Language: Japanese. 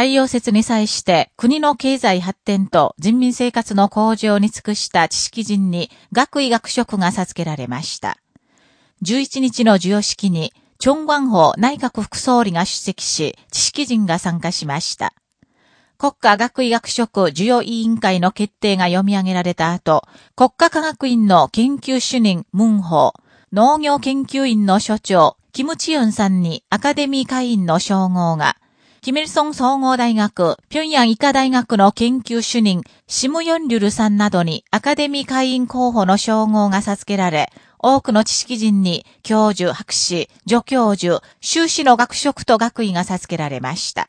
太陽節に際して国の経済発展と人民生活の向上に尽くした知識人に学位学職が授けられました。11日の授与式に、チョン・ワンホ内閣副総理が出席し、知識人が参加しました。国家学位学職授与委員会の決定が読み上げられた後、国家科学院の研究主任ムンホ農業研究院の所長、キムチヨンさんにアカデミー会員の称号が、キミルソン総合大学、平壌医科大学の研究主任、シムヨンリュルさんなどにアカデミー会員候補の称号が授けられ、多くの知識人に教授、博士、助教授、修士の学職と学位が授けられました。